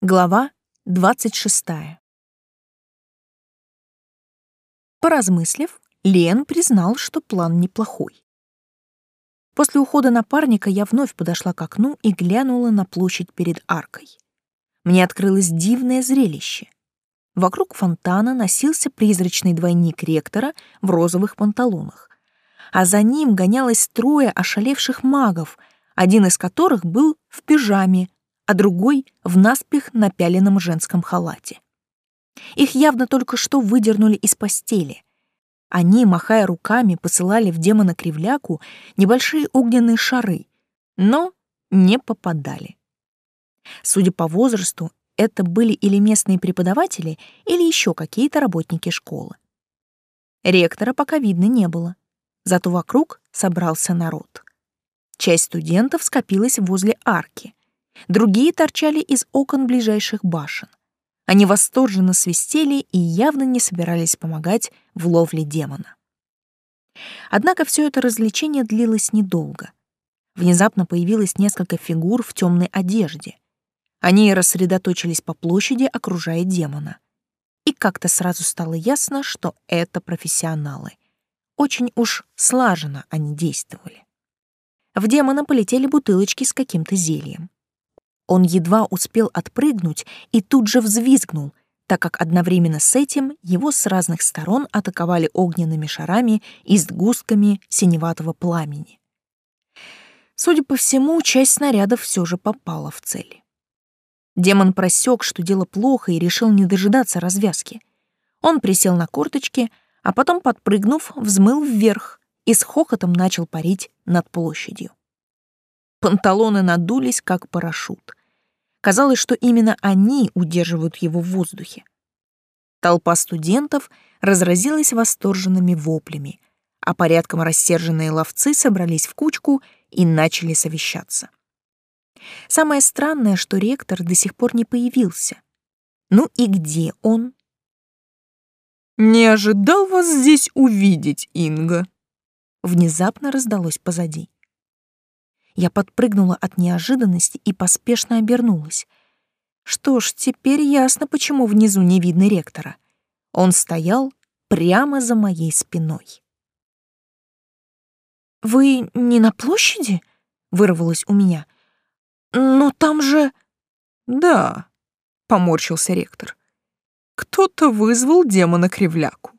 Глава 26. Поразмыслив, Лен признал, что план неплохой. После ухода напарника я вновь подошла к окну и глянула на площадь перед аркой. Мне открылось дивное зрелище. Вокруг фонтана носился призрачный двойник ректора в розовых панталонах, а за ним гонялось трое ошалевших магов, один из которых был в пижаме, а другой — в наспех напяленном женском халате. Их явно только что выдернули из постели. Они, махая руками, посылали в демона кривляку небольшие огненные шары, но не попадали. Судя по возрасту, это были или местные преподаватели, или еще какие-то работники школы. Ректора пока видно не было, зато вокруг собрался народ. Часть студентов скопилась возле арки, другие торчали из окон ближайших башен. Они восторженно свистели и явно не собирались помогать в ловле демона. Однако все это развлечение длилось недолго. Внезапно появилось несколько фигур в темной одежде. Они рассредоточились по площади, окружая демона. И как-то сразу стало ясно, что это профессионалы. Очень уж слаженно они действовали. В демона полетели бутылочки с каким-то зельем. Он едва успел отпрыгнуть и тут же взвизгнул, так как одновременно с этим его с разных сторон атаковали огненными шарами и сгустками синеватого пламени. Судя по всему, часть снарядов все же попала в цель. Демон просек, что дело плохо, и решил не дожидаться развязки. Он присел на корточки, а потом, подпрыгнув, взмыл вверх и с хохотом начал парить над площадью. Панталоны надулись, как парашют. Казалось, что именно они удерживают его в воздухе. Толпа студентов разразилась восторженными воплями, а порядком рассерженные ловцы собрались в кучку и начали совещаться. Самое странное, что ректор до сих пор не появился. Ну и где он? «Не ожидал вас здесь увидеть, Инга», — внезапно раздалось позади. Я подпрыгнула от неожиданности и поспешно обернулась. Что ж, теперь ясно, почему внизу не видно ректора. Он стоял прямо за моей спиной. «Вы не на площади?» — вырвалось у меня. «Но там же...» «Да», — поморщился ректор. «Кто-то вызвал демона-кривляку.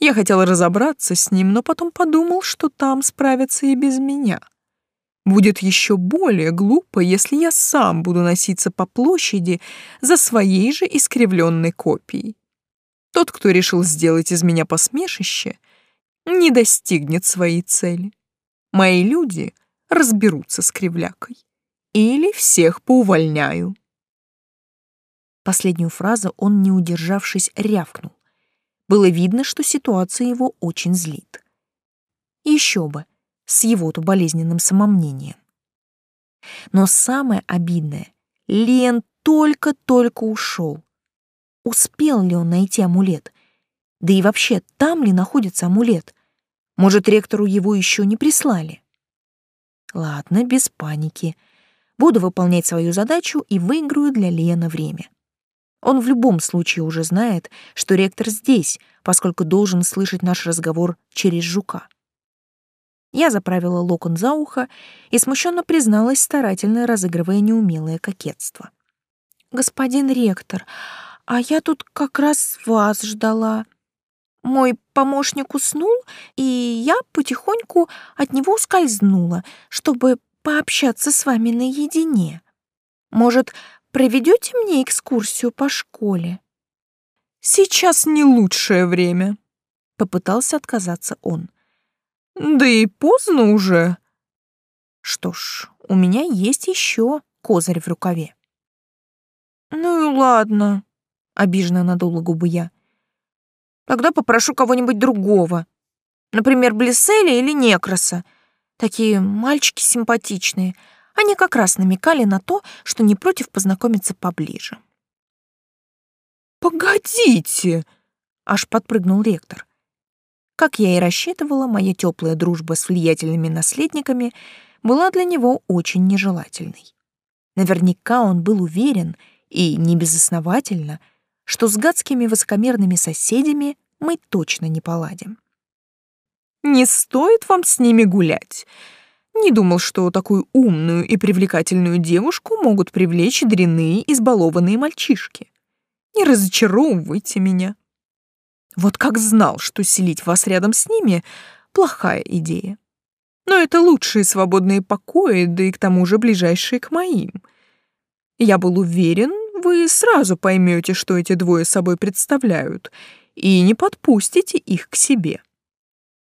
Я хотел разобраться с ним, но потом подумал, что там справятся и без меня. Будет еще более глупо, если я сам буду носиться по площади за своей же искривленной копией. Тот, кто решил сделать из меня посмешище, не достигнет своей цели. Мои люди разберутся с кривлякой. Или всех поувольняю. Последнюю фразу он, не удержавшись, рявкнул. Было видно, что ситуация его очень злит. Еще бы, с его-то болезненным самомнением. Но самое обидное, Лен только-только ушел. Успел ли он найти амулет? Да и вообще, там ли находится амулет? Может, ректору его еще не прислали? Ладно, без паники. Буду выполнять свою задачу и выиграю для Лена время. Он в любом случае уже знает, что ректор здесь, поскольку должен слышать наш разговор через жука. Я заправила локон за ухо и смущенно призналась, старательно разыгрывая неумелое кокетство. «Господин ректор, а я тут как раз вас ждала. Мой помощник уснул, и я потихоньку от него ускользнула, чтобы пообщаться с вами наедине. Может, проведете мне экскурсию по школе?» «Сейчас не лучшее время», — попытался отказаться он. Да и поздно уже. Что ж, у меня есть еще козырь в рукаве. Ну и ладно, обиженно надула губы я. Тогда попрошу кого-нибудь другого. Например, Блисселя или Некроса. Такие мальчики симпатичные. Они как раз намекали на то, что не против познакомиться поближе. «Погодите!» — аж подпрыгнул ректор. Как я и рассчитывала, моя теплая дружба с влиятельными наследниками была для него очень нежелательной. Наверняка он был уверен, и небезосновательно, что с гадскими высокомерными соседями мы точно не поладим. «Не стоит вам с ними гулять. Не думал, что такую умную и привлекательную девушку могут привлечь дряные, избалованные мальчишки. Не разочаровывайте меня. Вот как знал, что селить вас рядом с ними — плохая идея. Но это лучшие свободные покои, да и к тому же ближайшие к моим. Я был уверен, вы сразу поймете, что эти двое собой представляют, и не подпустите их к себе.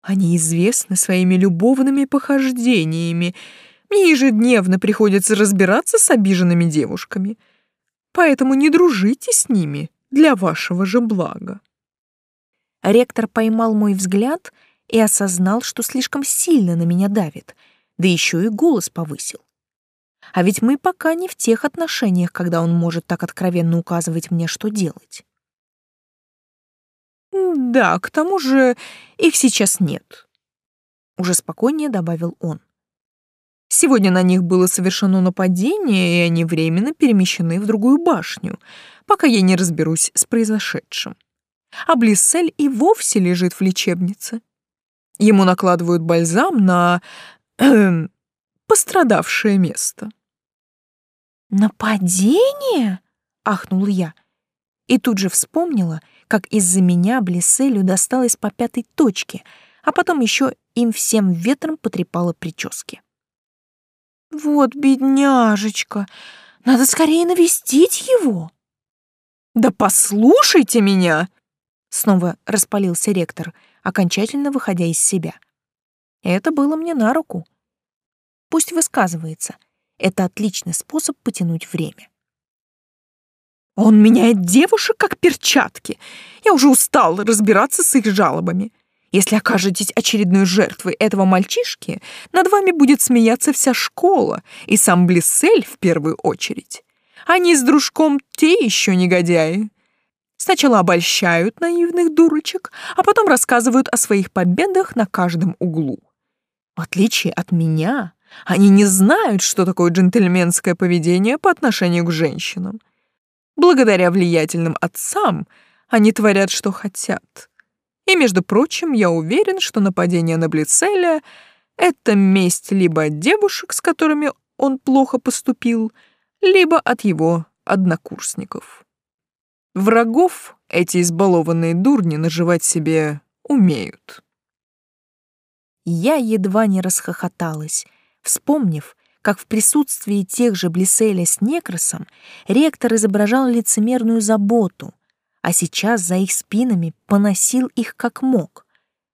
Они известны своими любовными похождениями. Мне ежедневно приходится разбираться с обиженными девушками. Поэтому не дружите с ними для вашего же блага. Ректор поймал мой взгляд и осознал, что слишком сильно на меня давит, да еще и голос повысил. А ведь мы пока не в тех отношениях, когда он может так откровенно указывать мне, что делать. Да, к тому же их сейчас нет. Уже спокойнее добавил он. Сегодня на них было совершено нападение, и они временно перемещены в другую башню, пока я не разберусь с произошедшим. А Блиссель и вовсе лежит в лечебнице. Ему накладывают бальзам на... Э, пострадавшее место. «Нападение?» — ахнул я. И тут же вспомнила, как из-за меня Блиселю досталось по пятой точке, а потом еще им всем ветром потрепало прически. «Вот бедняжечка! Надо скорее навестить его!» «Да послушайте меня!» Снова распалился ректор, окончательно выходя из себя. Это было мне на руку. Пусть высказывается. Это отличный способ потянуть время. Он меняет девушек как перчатки. Я уже устал разбираться с их жалобами. Если окажетесь очередной жертвой этого мальчишки, над вами будет смеяться вся школа, и сам Блиссель в первую очередь. Они с дружком те еще негодяи. Сначала обольщают наивных дурочек, а потом рассказывают о своих победах на каждом углу. В отличие от меня, они не знают, что такое джентльменское поведение по отношению к женщинам. Благодаря влиятельным отцам они творят, что хотят. И, между прочим, я уверен, что нападение на Блицеля — это месть либо от девушек, с которыми он плохо поступил, либо от его однокурсников. Врагов эти избалованные дурни наживать себе умеют. Я едва не расхохоталась, вспомнив, как в присутствии тех же Блиселя с Некросом ректор изображал лицемерную заботу, а сейчас за их спинами поносил их как мог.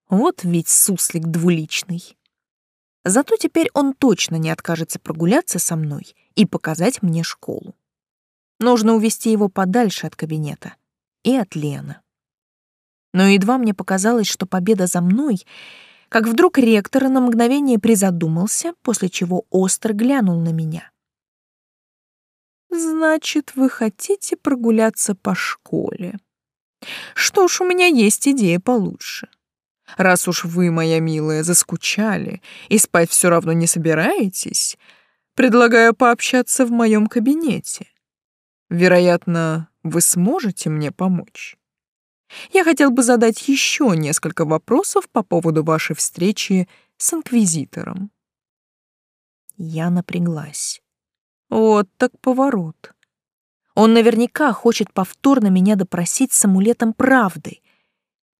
Вот ведь суслик двуличный. Зато теперь он точно не откажется прогуляться со мной и показать мне школу. Нужно увести его подальше от кабинета и от Лены. Но едва мне показалось, что победа за мной — как вдруг ректор на мгновение призадумался, после чего остро глянул на меня. «Значит, вы хотите прогуляться по школе? Что ж, у меня есть идея получше. Раз уж вы, моя милая, заскучали и спать все равно не собираетесь, предлагаю пообщаться в моем кабинете. Вероятно, вы сможете мне помочь». Я хотел бы задать еще несколько вопросов по поводу вашей встречи с инквизитором. Я напряглась. Вот так поворот. Он наверняка хочет повторно меня допросить с амулетом правды.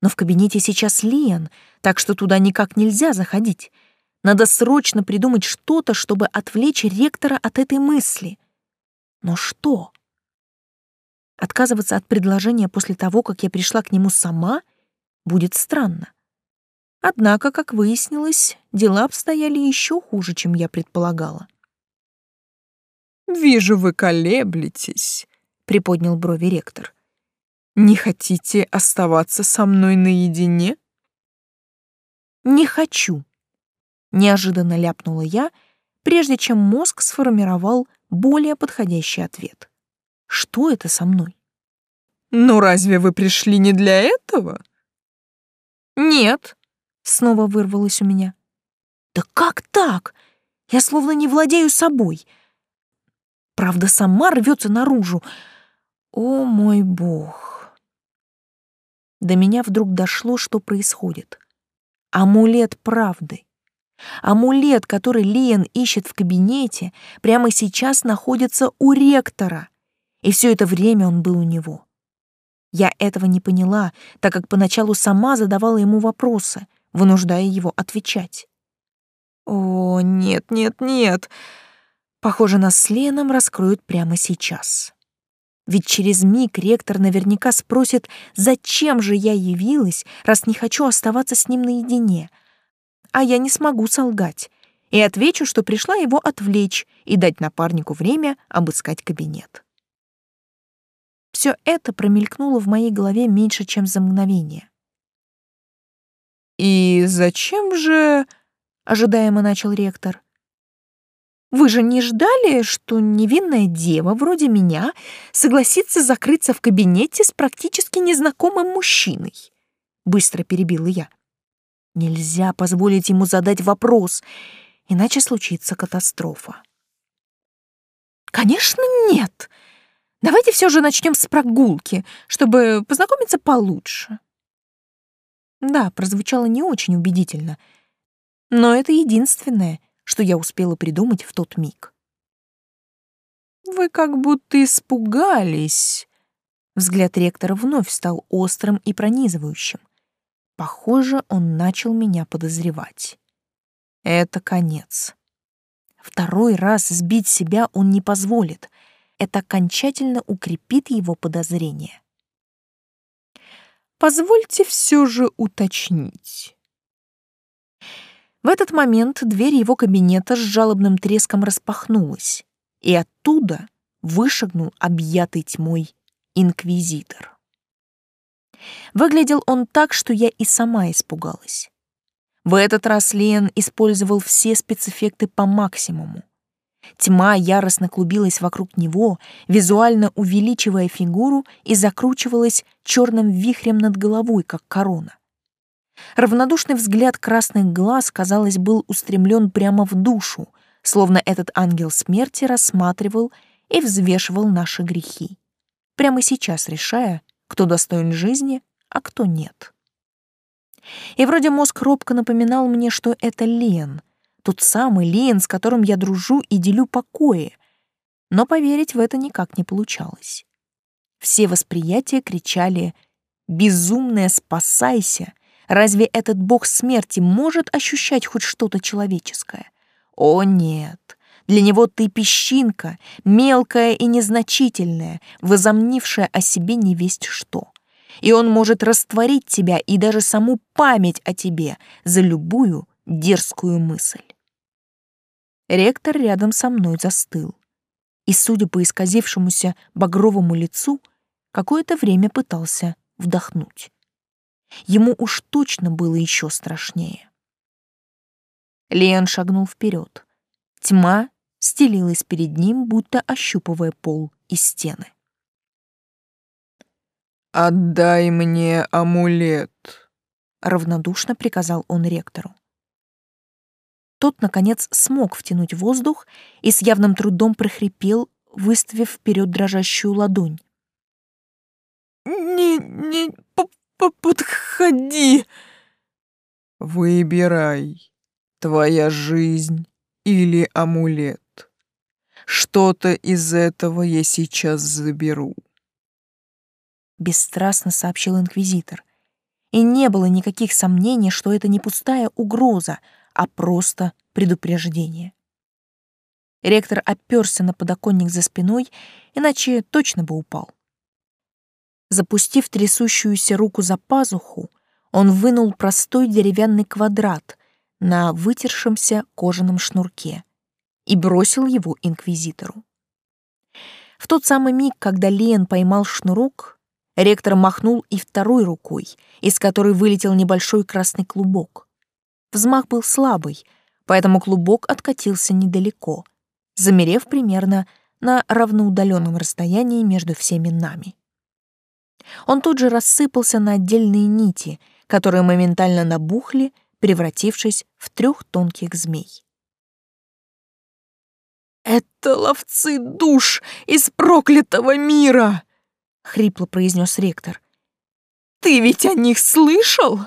Но в кабинете сейчас Лиан, так что туда никак нельзя заходить. Надо срочно придумать что-то, чтобы отвлечь ректора от этой мысли. Но что? Отказываться от предложения после того, как я пришла к нему сама, будет странно. Однако, как выяснилось, дела обстояли еще хуже, чем я предполагала. «Вижу, вы колеблетесь», — приподнял брови ректор. «Не хотите оставаться со мной наедине?» «Не хочу», — неожиданно ляпнула я, прежде чем мозг сформировал более подходящий ответ. Что это со мной? Ну разве вы пришли не для этого? Нет, снова вырвалось у меня. Да как так? Я словно не владею собой. правда сама рвется наружу. О мой бог! До меня вдруг дошло, что происходит. Амулет правды. Амулет, который Лиен ищет в кабинете, прямо сейчас находится у ректора. И все это время он был у него. Я этого не поняла, так как поначалу сама задавала ему вопросы, вынуждая его отвечать. О, нет, нет, нет. Похоже, нас с Леном раскроют прямо сейчас. Ведь через миг ректор наверняка спросит, зачем же я явилась, раз не хочу оставаться с ним наедине. А я не смогу солгать. И отвечу, что пришла его отвлечь и дать напарнику время обыскать кабинет. Все это промелькнуло в моей голове меньше, чем за мгновение. «И зачем же...» — ожидаемо начал ректор. «Вы же не ждали, что невинная дева вроде меня согласится закрыться в кабинете с практически незнакомым мужчиной?» Быстро перебила я. «Нельзя позволить ему задать вопрос, иначе случится катастрофа». «Конечно, нет!» Давайте все же начнем с прогулки, чтобы познакомиться получше. Да, прозвучало не очень убедительно, но это единственное, что я успела придумать в тот миг. Вы как будто испугались. Взгляд ректора вновь стал острым и пронизывающим. Похоже, он начал меня подозревать. Это конец. Второй раз сбить себя он не позволит — это окончательно укрепит его подозрения. Позвольте все же уточнить. В этот момент дверь его кабинета с жалобным треском распахнулась, и оттуда вышагнул объятый тьмой инквизитор. Выглядел он так, что я и сама испугалась. В этот раз Лен использовал все спецэффекты по максимуму. Тьма яростно клубилась вокруг него, визуально увеличивая фигуру и закручивалась черным вихрем над головой, как корона. Равнодушный взгляд красных глаз, казалось, был устремлен прямо в душу, словно этот ангел смерти рассматривал и взвешивал наши грехи, прямо сейчас решая, кто достоин жизни, а кто нет. И вроде мозг робко напоминал мне, что это Лен — тот самый Лиен, с которым я дружу и делю покои. Но поверить в это никак не получалось. Все восприятия кричали «Безумная, спасайся!» Разве этот бог смерти может ощущать хоть что-то человеческое? О нет, для него ты песчинка, мелкая и незначительная, возомнившая о себе невесть что. И он может растворить тебя и даже саму память о тебе за любую дерзкую мысль. Ректор рядом со мной застыл. И, судя по исказившемуся багровому лицу, какое-то время пытался вдохнуть. Ему уж точно было еще страшнее. Леон шагнул вперед. Тьма стелилась перед ним, будто ощупывая пол и стены. «Отдай мне амулет», — равнодушно приказал он ректору. Тот, наконец, смог втянуть воздух и с явным трудом прохрипел, выставив вперед дрожащую ладонь. «Не, не подходи!» «Выбирай, твоя жизнь или амулет. Что-то из этого я сейчас заберу». Бесстрастно сообщил инквизитор. И не было никаких сомнений, что это не пустая угроза, а просто предупреждение. Ректор оперся на подоконник за спиной, иначе точно бы упал. Запустив трясущуюся руку за пазуху, он вынул простой деревянный квадрат на вытершемся кожаном шнурке и бросил его инквизитору. В тот самый миг, когда Лен поймал шнурок, ректор махнул и второй рукой, из которой вылетел небольшой красный клубок. Взмах был слабый, поэтому клубок откатился недалеко, замерев примерно на равноудаленном расстоянии между всеми нами. Он тут же рассыпался на отдельные нити, которые моментально набухли, превратившись в трех тонких змей. «Это ловцы душ из проклятого мира!» — хрипло произнес ректор. «Ты ведь о них слышал?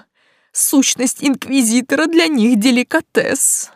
Сущность Инквизитора для них деликатес».